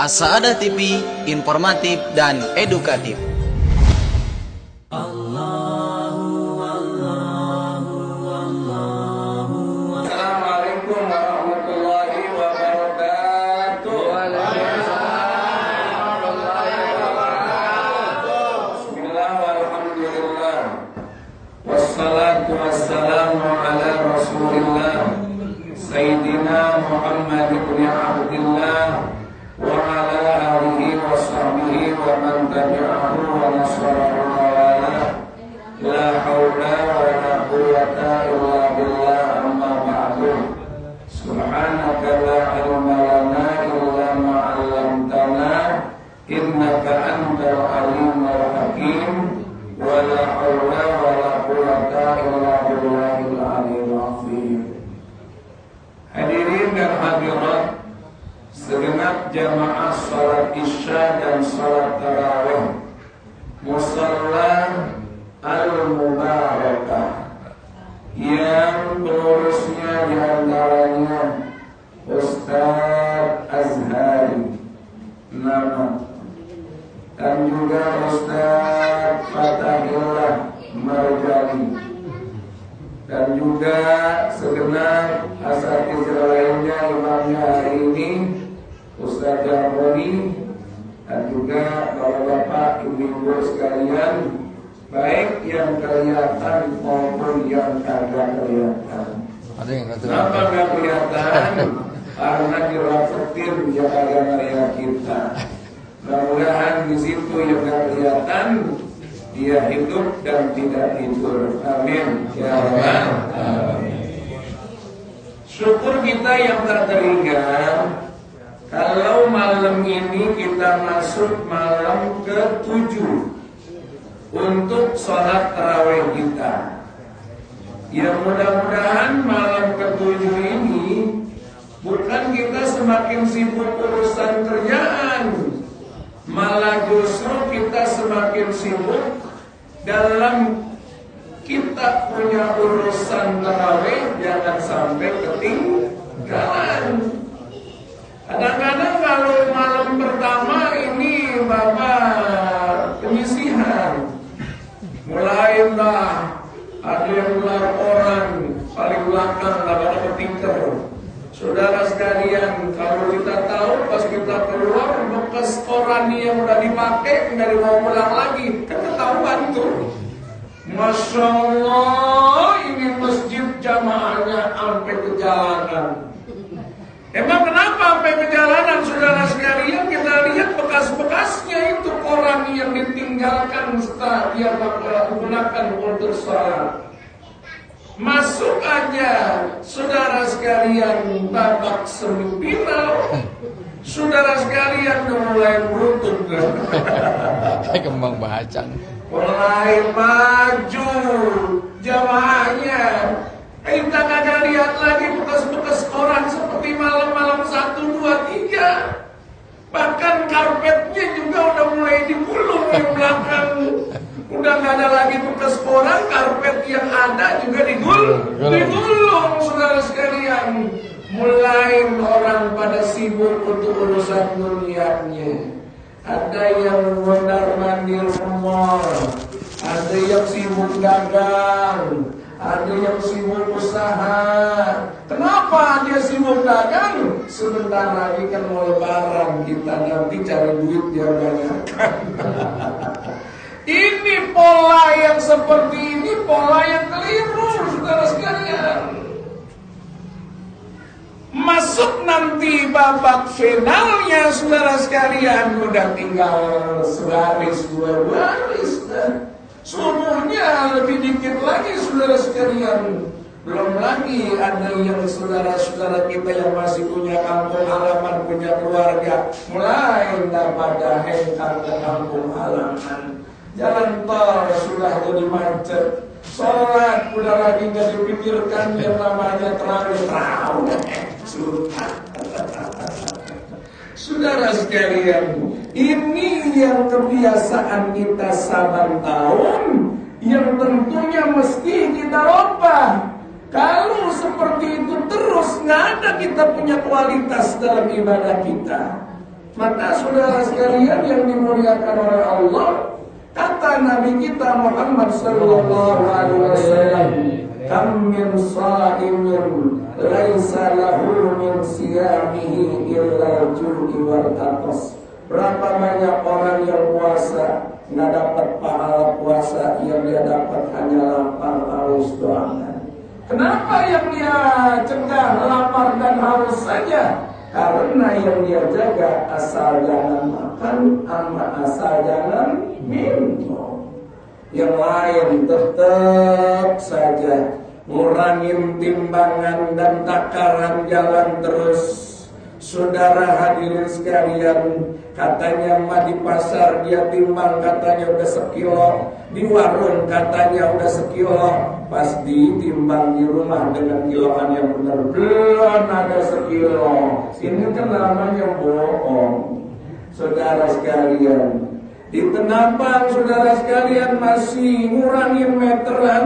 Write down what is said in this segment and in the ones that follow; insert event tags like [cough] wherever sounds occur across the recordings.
As-Saadah TV, informatif dan edukatif. Alimul hakim wa la hawla wa la quwwata illa billahil aliyyil azim. Hadirin dan hadirat segenap jamaah salat Isya dan salat tarawih musalla al-mubarakah yang pengurusnya di antaranya Ustaz Azhari nama dan juga Ustaz Fatahillah Marjani dan juga segenap asatiz lainnya imamnya hari ini Ustaz Jarmoni dan juga bapak-bapak ibu-ibu sekalian baik yang kelihatan maupun yang kagak kelihatan. Kenapa nggak kelihatan? Karena kagak ngeliat kita. Mudah-mudahan di situ yang kelihatan dia hidup dan tidak tidur. Amin. Ya Alamin. Syukur kita yang tak teringat kalau malam ini kita masuk malam ke-7 untuk sholat tarawih kita. Ya mudah-mudahan malam ke-7 ini bukan kita semakin sibuk urusan kerjaan, malah justru kita semakin sibuk. Dalam kita punya urusan tarawih jangan sampai ketinggalan. Kadang-kadang kalau malam pertama ini bapak penyisihan, mulai lah ada yang ular orang paling belakang nggak ada ketingker. Saudara sekalian, kalau kita tahu pas kita keluar bekas koran yang udah dipakai nggak mau pulang lagi, kan ketahuan tuh. Masya Allah, ini masjid jamaahnya sampai ke jalanan. Emang kenapa sampai ke jalanan saudara sekalian kita lihat bekas-bekasnya itu koran yang ditinggalkan setelah dia menggunakan untuk sholat. Masuk aja saudara sekalian babak semifinal. Saudara sekalian udah mulai beruntung Kayak [laughs] kembang bacang. mulai maju jamaahnya kita kagak lihat lagi bekas-bekas koran seperti malam-malam satu dua tiga bahkan karpetnya juga udah mulai digulung di belakang udah nggak ada lagi bekas koran karpet yang ada juga digul digulung saudara sekalian mulai orang pada sibuk untuk urusan dunianya ada yang mondar mandir rumah, ada yang sibuk dagang, ada yang sibuk usaha. Kenapa dia sibuk dagang? Sebentar lagi kan mau lebaran kita nanti cari duit biar banyak. [laughs] pola yang seperti ini pola yang keliru, saudara sekalian. Masuk nanti babak finalnya saudara sekalian Udah tinggal sebaris dua baris dan Subuhnya lebih dikit lagi saudara sekalian. Belum lagi ada yang saudara-saudara kita yang masih punya kampung halaman, punya keluarga Mulai tidak pada hengkang ke kampung halaman Jalan tol sudah jadi macet Sholat udah lagi nggak dipikirkan yang namanya terawih terawih. Saudara sekalian, ini yang kebiasaan kita saban tahun yang tentunya mesti kita ubah. Kalau seperti itu terus nggak ada kita punya kualitas dalam ibadah kita. Maka saudara sekalian yang dimuliakan oleh Allah, kata Nabi kita Muhammad sallallahu alaihi wasallam, "Kam min sha'imin laisa lahu min siyamihi illa ju'i wal atas." Berapa banyak orang yang puasa nggak dapat pahala puasa yang dia dapat hanya lapar haus doang. Kenapa yang dia cegah lapar dan haus saja? Karena yang dia jaga asal jangan makan sama asal jangan minum. Yang lain tetap saja ngurangin timbangan dan takaran jalan terus. Saudara hadirin sekalian, katanya mah di pasar dia timbang katanya udah sekilo, di warung katanya udah sekilo, pas ditimbang di rumah dengan kiloan yang benar belum ada sekilo. Ini kan namanya bohong. Saudara sekalian, di Tenabang saudara sekalian masih ngurangin meteran.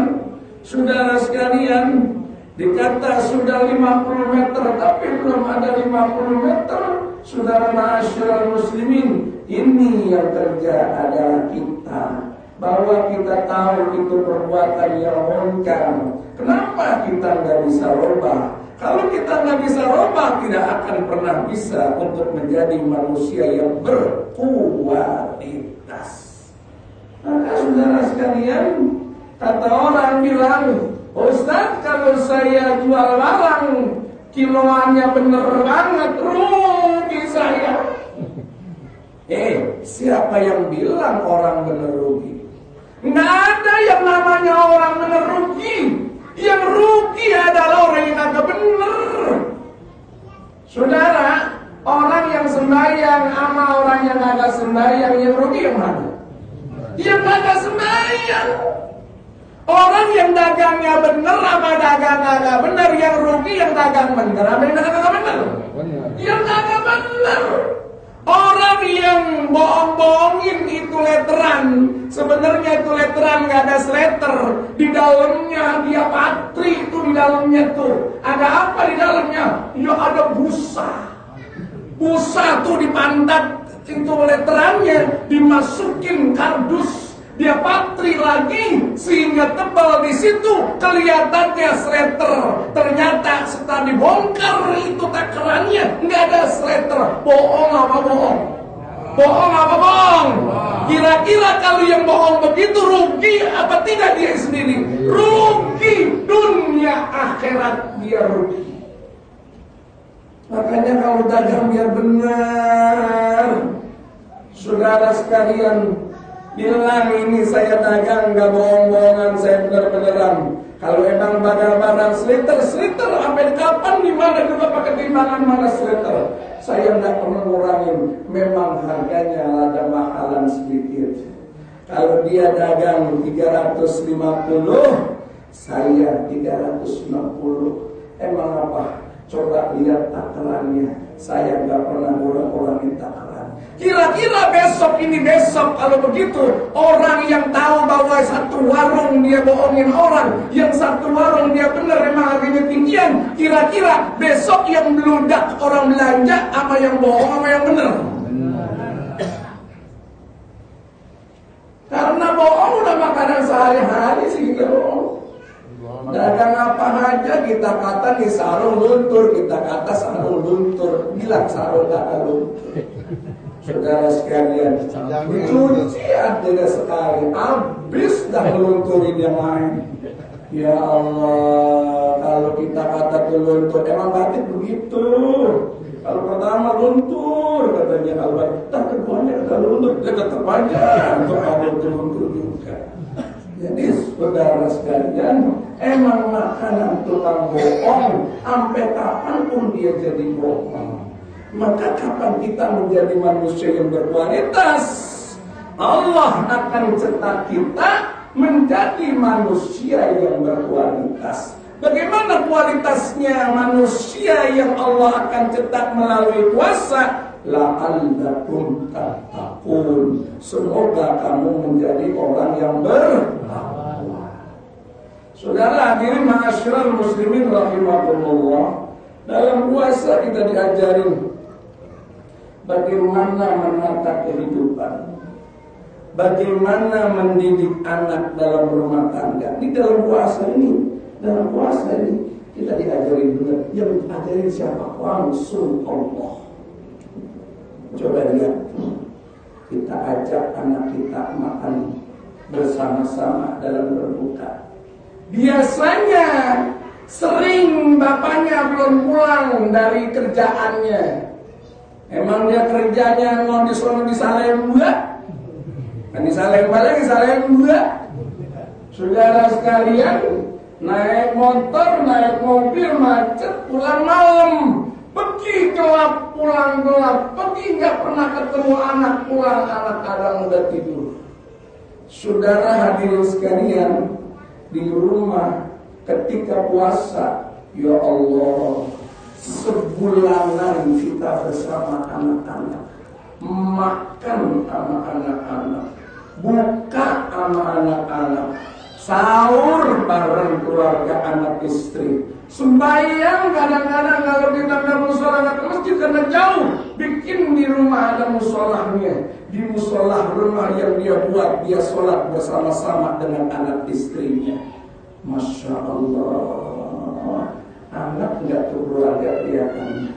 Saudara sekalian, Dikata sudah 50 meter tapi belum ada 50 meter Saudara masyarakat muslimin Ini yang kerja adalah kita Bahwa kita tahu itu perbuatan yang munkar Kenapa kita nggak bisa rubah Kalau kita nggak bisa rubah Tidak akan pernah bisa Untuk menjadi manusia yang berkualitas Maka saudara sekalian Kata orang bilang Ustaz kalau saya jual barang kiloannya bener banget rugi saya. Eh, siapa yang bilang orang bener rugi? Nggak ada yang namanya orang bener rugi. Yang rugi adalah orang yang agak bener. Saudara, orang yang sembahyang sama orang yang agak sembahyang yang rugi yang mana? Yang agak sembahyang. Orang yang dagangnya benar sama dagang agak benar yang rugi yang dagang benar apa yang dagang agak benar? Yang agak benar. Orang yang bohong-bohongin itu letteran Sebenarnya itu letteran gak ada sletter Di dalamnya dia patri itu di dalamnya tuh Ada apa di dalamnya? Ya ada busa Busa tuh di pantat itu letterannya Dimasukin kardus dia patri lagi sehingga tebal di situ kelihatannya sleter. Ternyata setelah dibongkar itu takarannya nggak ada sleter. Bohong apa bohong? Bohong apa bohong? Kira-kira kalau yang bohong begitu rugi apa tidak dia sendiri? Rugi dunia akhirat dia rugi. Makanya kalau dagang biar benar. Saudara sekalian, Bilang ini saya dagang nggak bohong-bohongan, saya bener-beneran. Kalau emang barang-barang sliter, sliter sampai kapan di mana juga pakai timbangan mana sliter. Saya nggak pernah ngurangin, memang harganya ada mahalan sedikit. Kalau dia dagang 350, saya 360. Emang apa? Coba lihat takarannya. Saya nggak pernah ngurang-ngurangin takaran. Kira-kira besok ini besok kalau begitu orang yang tahu bahwa satu warung dia bohongin orang, yang satu warung dia benar memang harganya tinggian. Kira-kira besok yang meludak orang belanja apa yang bohong apa yang benar? Karena bohong udah makanan sehari-hari sih bohong. Dagang aja kita kata nih sarung luntur, kita kata sarung luntur, bilang sarung kata luntur. Saudara sekalian, cucian tidak sekali, habis dah melunturin yang lain. Ya Allah, kalau kita kata luntur, emang batik begitu. Kalau pertama luntur, katanya kalau tak keduanya kata luntur, dia tetap aja untuk luntur juga. Jadi saudara sekalian, emang makanan tukang bohong, sampai kapan pun dia jadi bohong. Maka kapan kita menjadi manusia yang berkualitas? Allah akan cetak kita menjadi manusia yang berkualitas. Bagaimana kualitasnya manusia yang Allah akan cetak melalui puasa? La'allakum tattaqun. Semoga kamu menjadi orang yang bertakwa. Saudara hadirin ma'asyiral muslimin rahimahullah. Dalam puasa kita diajarin bagaimana menata kehidupan, bagaimana mendidik anak dalam rumah tangga. Di dalam puasa ini, dalam puasa ini kita diajari benar. Yang diajarin siapa? Langsung Allah. Coba lihat, kita ajak anak kita makan bersama-sama dalam berbuka. Biasanya sering bapaknya belum pulang dari kerjaannya. Emang dia kerjanya mau di sono di Salemba? Kan di Salemba lagi Salemba. Saudara sekalian, naik motor, naik mobil macet, pulang malam. Pergi gelap, pulang gelap. Pergi nggak pernah ketemu anak pulang, anak kadang udah tidur. Saudara hadirin sekalian, di rumah ketika puasa, ya Allah, sebulanan kita bersama anak-anak, makan sama anak-anak, buka sama anak-anak, sahur bareng keluarga anak istri, sembahyang kadang-kadang kalau kita nggak musola nggak ke masjid karena jauh, bikin di rumah ada musolahnya, di musola rumah yang dia buat dia sholat bersama-sama dengan anak istrinya. Masya Allah. Anak nggak tuh keluarga kan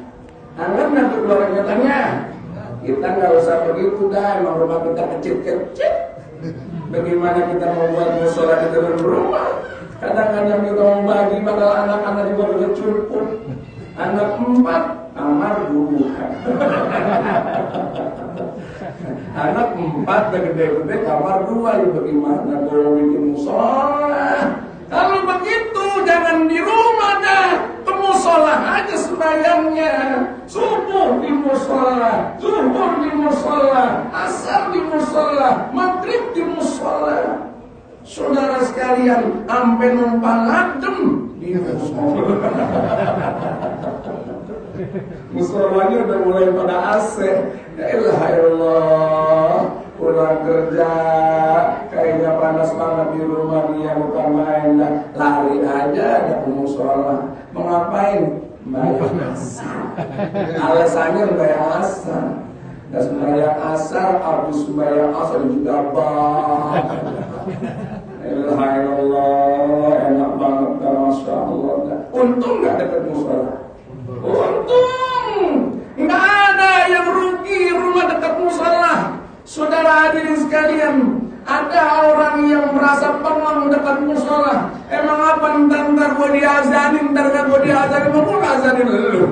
Anak nggak tuh keluarga Kita nggak usah begitu dah Emang rumah kita kecil-kecil Bagaimana kita mau buat musola di dalam rumah Kadang-kadang kita mau bagi Padahal anak-anak juga kecil pun Anak empat Amar dulu [laughs] Anak empat gede-gede kamar dua. Ya bagaimana kalau bikin musola? Kalau begitu jangan di rumah musola aja sembayangnya. Subuh di musola, zuhur di musola, asar di musola, maghrib di musola. Saudara sekalian, ampe numpang adem di musola. [laughs] Musolanya udah mulai pada AC. Ya Allah, pulang kerja kayaknya panas banget di rumah dia bukan main lah. Lari aja ada ke musola. Mau ngapain? Bayar asar. Alasannya bayar asar. Dan sembahyang asar, habis sembahyang asar juga Allah, enak banget kan Masya Allah. Untung nggak dekat musola. Untung nggak ada yang rugi rumah dekat musola. Saudara hadirin sekalian, ada orang yang merasa pengong dekat musola. Emang apa ntar ntar gue diazanin, ntar ntar gue diazanin, mau gue azanin lu.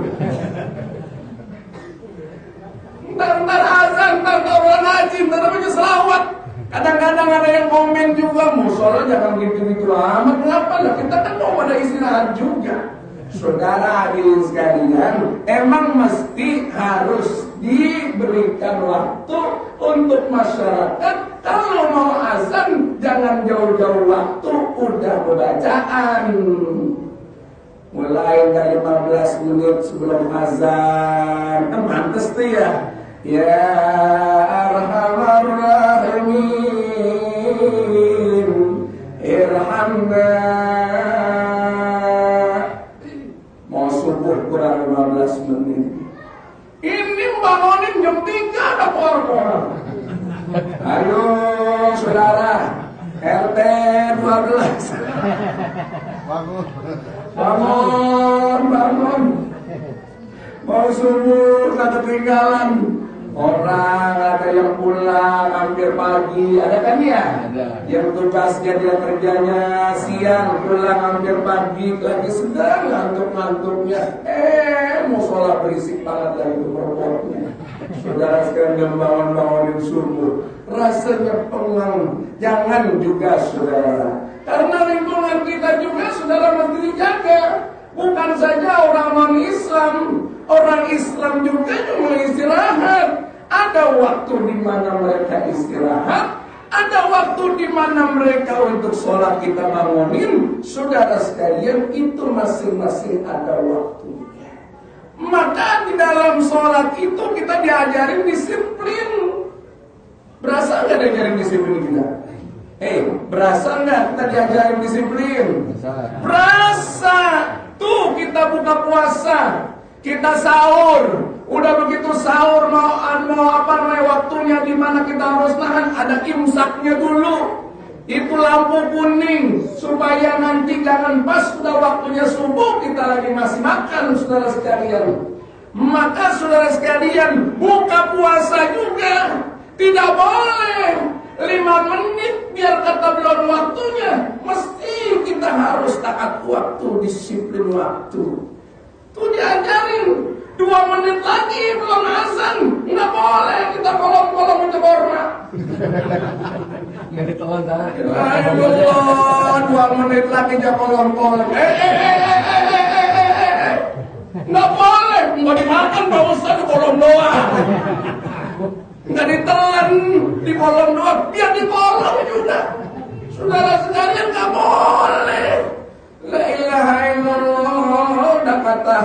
Ntar ntar azan, ntar orang haji, ntar namanya selawat. Kadang-kadang ada yang komen juga, musola jangan gitu-gitu amat. Kenapa lah? Kita kan mau pada istirahat juga. Saudara hadirin sekalian, emang mesti harus diberikan waktu untuk masyarakat. Kalau mau azan, jangan jauh-jauh waktu, udah bacaan. Mulai dari 15 menit sebelum azan, kan tuh ya. Ya Arhamar Rahimin, Irhamna Mau subuh kurang 15 menit Ini bangunin jam 3 ada kor-kor Ayo saudara. RT 12 Bangun. Bangun, bangun. Mau subuh tak ketinggalan. Orang ada yang pulang hampir pagi. Ada kan ya? Ada. Yang tugasnya dia kerjanya siang Pulang hampir pagi Lagi sedang ngantuk-ngantuknya. Eh musola berisik banget lagi itu perempuannya Saudara sekalian bangun-bangunin subuh Rasanya pengang. Jangan juga saudara. Karena lingkungan kita juga saudara mesti dijaga. Bukan saja orang non-Islam Orang Islam juga cuma istirahat Ada waktu di mana mereka istirahat Ada waktu di mana mereka untuk sholat kita bangunin. Saudara sekalian itu masing-masing ada waktunya Maka di dalam sholat itu kita diajarin disiplin Berasa nggak diajarin disiplin kita? Eh, berasa nggak kita diajarin disiplin? Berasa Tuh kita buka puasa Kita sahur, udah begitu sahur mau mau apa namanya waktunya di mana kita harus nahan ada imsaknya dulu. Itu lampu kuning supaya nanti jangan pas sudah waktunya subuh kita lagi masih makan saudara sekalian. Maka saudara sekalian buka puasa juga. Tidak boleh. Lima menit biar kata belum waktunya. Mesti kita harus taat waktu disiplin waktu. Tuh diajarin. Dua menit lagi belum azan, nggak boleh kita kolong-kolong menceborna. Jadi telan dah. Aduh, dua menit lagi jago lompol. Eh eh eh, eh, eh, eh, eh, eh, eh, eh, Nggak boleh, nggak dimakan Pak Ustaz di kolom doang. Nggak ditelan di kolom doang, biar di kolom juga. Saudara sekalian nggak boleh. La ilaha illallah, udah kata.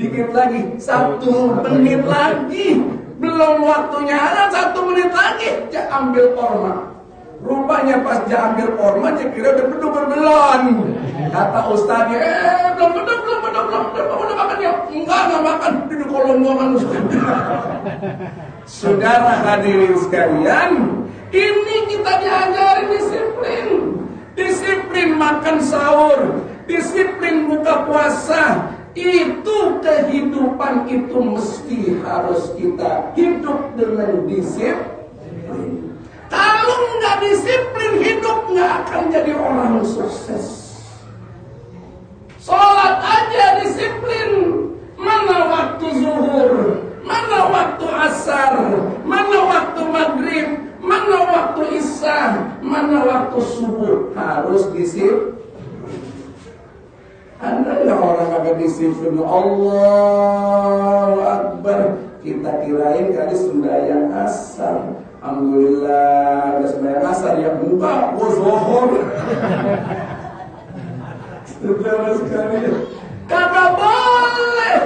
Dikit lagi, satu menit lagi belum waktunya ada satu menit lagi ya ambil korma rupanya pas dia ambil korma dia kira udah beduk berbelon kata ustaznya eh belum beduk belum beduk belum beduk udah makan ya? Enggak enggak makan. Di kolong makan ustaz. [laughs] Saudara hadirin sekalian ini kita diajarin disiplin. Disiplin makan sahur disiplin buka puasa itu kehidupan itu mesti harus kita hidup dengan disiplin. Kalau nggak disiplin hidup nggak akan jadi orang sukses. Sholat aja disiplin. Mana waktu zuhur, mana waktu asar, mana waktu maghrib, mana waktu isya, mana waktu subuh harus disiplin. Nggak orang agak disiplin? Allahu Akbar. Kita kirain kali sembahyang asar. Alhamdulillah ada sembahyang asar yang buka, gua zohor. Saudara sekalian, kagak boleh.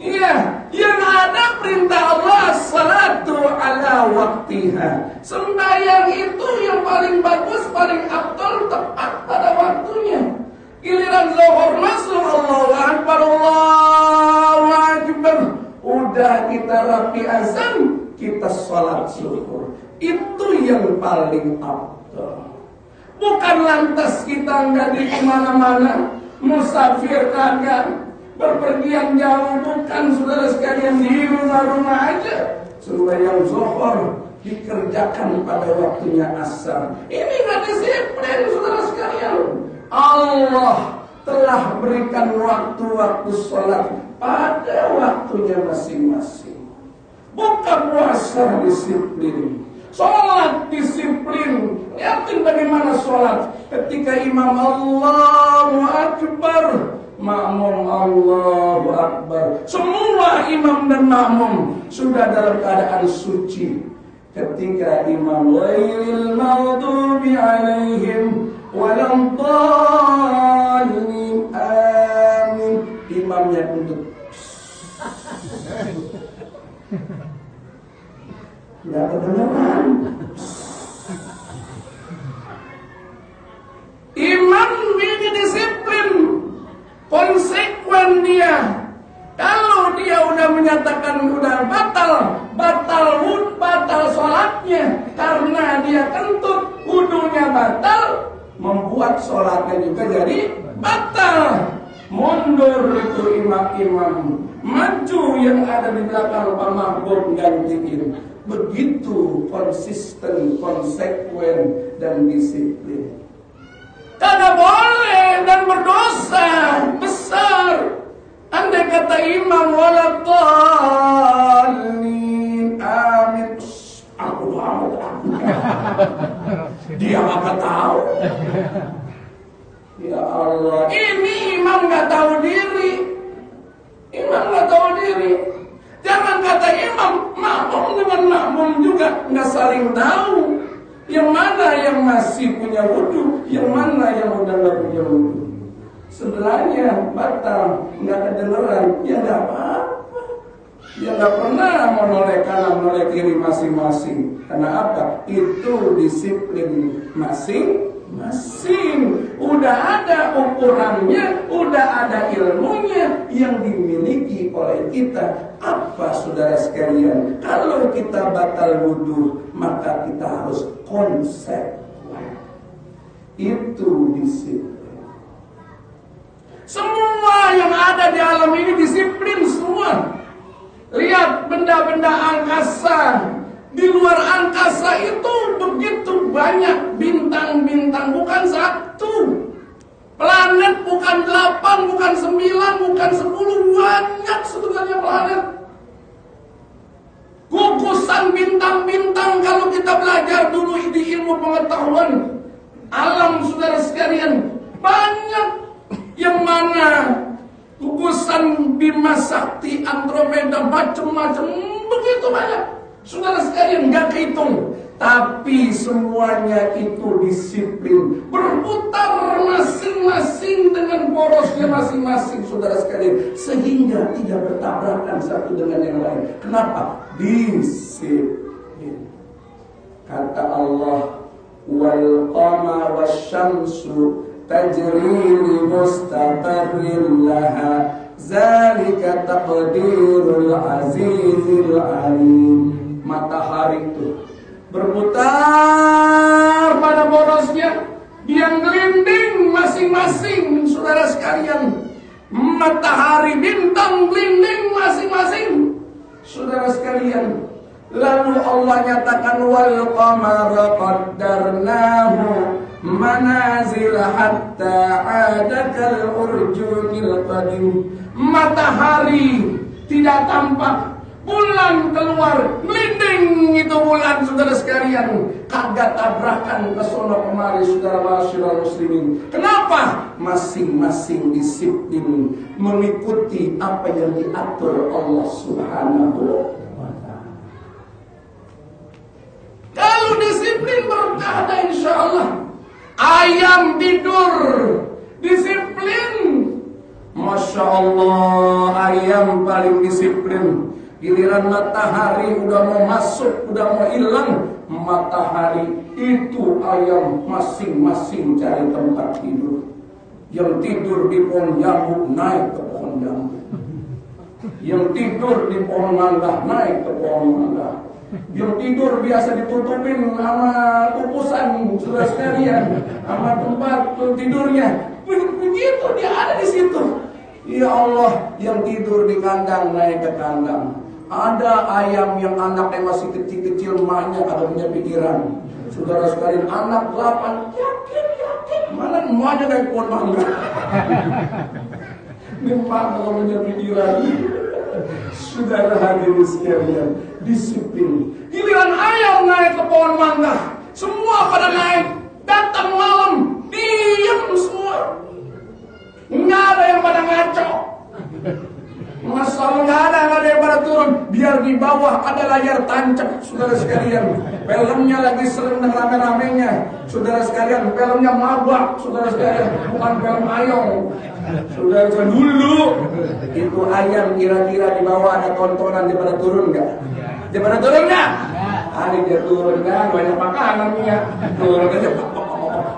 Iya, yang ada perintah Allah salatu ala waktiha. Sembahyang itu yang paling bagus, paling abdul, tepat pada waktunya. Giliran zuhur masuk Allahu Akbar Akbar Udah kita rapi azan Kita sholat zuhur. Itu yang paling abdul. Bukan lantas kita nggak di ke mana-mana. Musafir kagak. Berpergian jauh bukan saudara sekalian di rumah-rumah aja. Sembahyang zuhur dikerjakan pada waktunya asar. Ini nggak disiplin saudara sekalian. Allah telah berikan waktu-waktu sholat pada waktunya masing-masing. Buka puasa disiplin. Sholat disiplin. Lihatin bagaimana sholat. Ketika imam Allahu Akbar. Makmum Allahu Akbar. Semua imam dan makmum sudah dalam keadaan suci. Ketika imam Lailil maghdubi alaihim walam amin imamnya untuk tidak kedengaran imam ini disiplin konsekuen dia kalau dia udah menyatakan udah batal batal wud batal sholatnya karena dia kentut wudhunya batal membuat sholatnya juga jadi batal. Mundur itu imam-imam, maju yang ada di belakang Pak Mahbub gantiin. Begitu konsisten, konsekuen, dan disiplin. Karena boleh dan berdosa besar. Andai kata imam walatalin amin. Aku tahu. Dia nggak tahu. Ya Allah, ini imam nggak tahu diri. Imam nggak tahu diri. Jangan kata imam, makmum dengan makmum juga nggak saling tahu. Yang mana yang masih punya wudhu, yang mana yang udah nggak punya wudhu. Sebelahnya batal, nggak kedengeran, ya nggak apa-apa. Ya nggak pernah mau noleh kanan, noleh kiri masing-masing. Karena apa? Itu disiplin masing-masing. Udah ada ukurannya, udah ada ilmunya yang dimiliki oleh kita. Apa saudara sekalian? Kalau kita batal wudhu, maka kita harus konsep. Itu disiplin. Semua yang ada di alam ini disiplin semua. Lihat benda-benda angkasa. Di luar angkasa itu begitu banyak bintang-bintang, bukan satu. Planet bukan delapan, bukan sembilan, bukan sepuluh, banyak sebenarnya planet. Gugusan bintang-bintang kalau kita belajar dulu di ilmu pengetahuan alam saudara sekalian banyak yang mana gugusan Bima Sakti Andromeda macam-macam begitu banyak saudara sekalian nggak kehitung. Tapi semuanya itu disiplin. Berputar masing-masing dengan porosnya masing-masing saudara sekalian. Sehingga tidak bertabrakan satu dengan yang lain. Kenapa? Disiplin. Kata Allah wal qamar wasyamsu tajri li mustaqarrin laha. Zalika taqdirul azizil alim matahari itu berputar pada borosnya. Dia gelinding masing-masing saudara sekalian. Matahari bintang gelinding masing-masing. Saudara sekalian lalu Allah nyatakan wal qamara qaddarnahu manazil hatta adakal urjunil qadim. Matahari tidak tampak bulan keluar melinding itu bulan saudara sekalian. Kagak tabrakan ke sono kemari saudara masyarakat muslimin. Kenapa? Masing-masing disiplin mengikuti apa yang diatur Allah subhanahu wa ta'ala. Kalau disiplin berkah ada insya Allah ayam tidur disiplin. Masya Allah ayam paling disiplin Giliran matahari udah mau masuk, udah mau hilang, matahari itu ayam masing-masing cari tempat tidur. Yang tidur di pohon jambu naik ke pohon jambu. Yang tidur di pohon mangga naik ke pohon mangga. Yang tidur biasa ditutupin sama kukusan sudah sekalian, sama tempat tidurnya. Begitu dia ada di situ. Ya Allah, yang tidur di kandang naik ke kandang. Ada ayam yang anaknya masih kecil-kecil, maknya ada punya pikiran. Saudara sekalian, anak delapan, yakin, yakin. Mana emaknya naik pohon mangga. [laughs] Emak kalau punya pikiran. Saudara hadirin sekalian, disiplin. Giliran ayam naik ke pohon mangga, semua pada naik. Datang malam, diam semua. Nggak ada yang pada ngaco. Masalah nggak ada, nggak ada yang pada turun. Biar di bawah ada layar tancap, saudara sekalian. Filmnya lagi sering dan rame-ramenya. Saudara sekalian, filmnya mabak, saudara sekalian. Bukan film ayam. Saudara sekalian, dulu. Itu ayam kira-kira di bawah ada tontonan, dia pada turun nggak? Dia pada turun nggak? Hari dia turun kan, banyak makanan ya. Turun aja.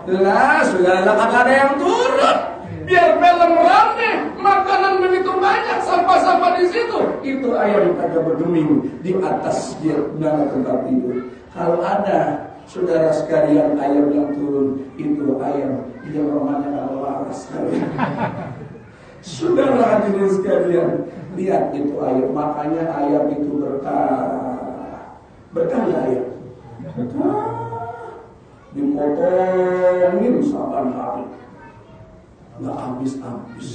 Lah, saudara, kagak ada yang turun biar film rame, makanan begitu banyak, sampah-sampah di situ. Itu ayam kagak bergeming di atas dia mana tempat tidur. Kalau ada saudara sekalian ayam yang turun, itu ayam yang rumahnya kalau waras sekalian. [laughs] Saudara hadirin sekalian, lihat itu ayam, makanya ayam itu berkah. Berkah ya ayam. Berkah. Dipotongin saban hari nggak habis-habis.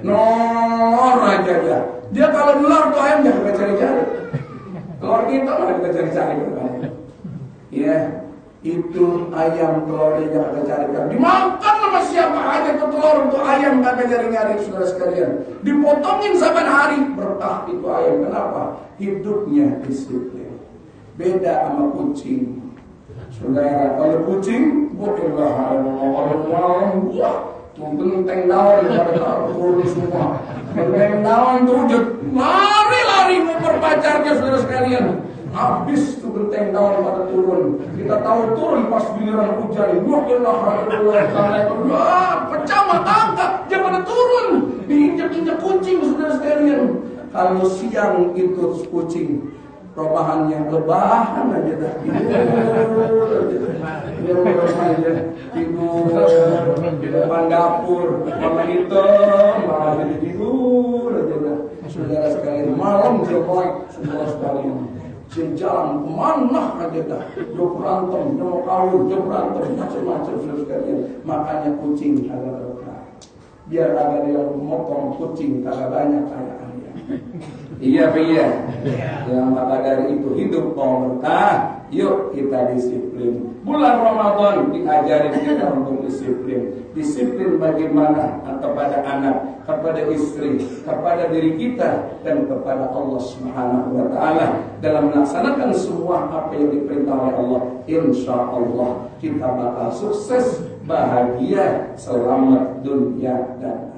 Nor aja dia. Dia kalau nular tuh ayam jangan kita cari-cari. Telur kita malah kita cari-cari kan. Ya, itu ayam telurnya jangan kita cari-cari. Dimakan sama siapa aja tuh telur untuk ayam kagak nyari-nyari saudara sekalian. Dipotongin saban hari berkah itu ayam. Kenapa? Hidupnya disiplin. Beda sama kucing. Saudara, kalau kucing, bukan kalau malam, wah, Genteng daun pada taruh turun semua. Genteng daun tuh lari-lari mau saudara sekalian. habis tuh genteng daun pada turun. Kita tahu turun pas giliran hujan. Wah, Wah, pecah mata dia pada turun. Diinjak-injak kucing saudara sekalian. Kalau siang itu kucing perubahannya lebahan aja dah tidur aja tidur di depan dapur mama itu malah jadi tidur aja dah saudara sekalian malam jelek saudara sekalian. Jalan ke mana aja dah dia berantem dia kawin dia berantem macam-macam saudara sekalian. Makanya kucing agak berkah biar agak dia motong kucing kagak banyak kayak Iya iya. Ya maka dari itu hidup mau berkah. Yuk kita disiplin. Bulan Ramadan diajari kita untuk disiplin. Disiplin bagaimana kepada anak, kepada istri, kepada diri kita dan kepada Allah Subhanahu wa taala dalam melaksanakan semua apa yang diperintah oleh Allah. Insya Allah kita bakal sukses, bahagia, selamat dunia dan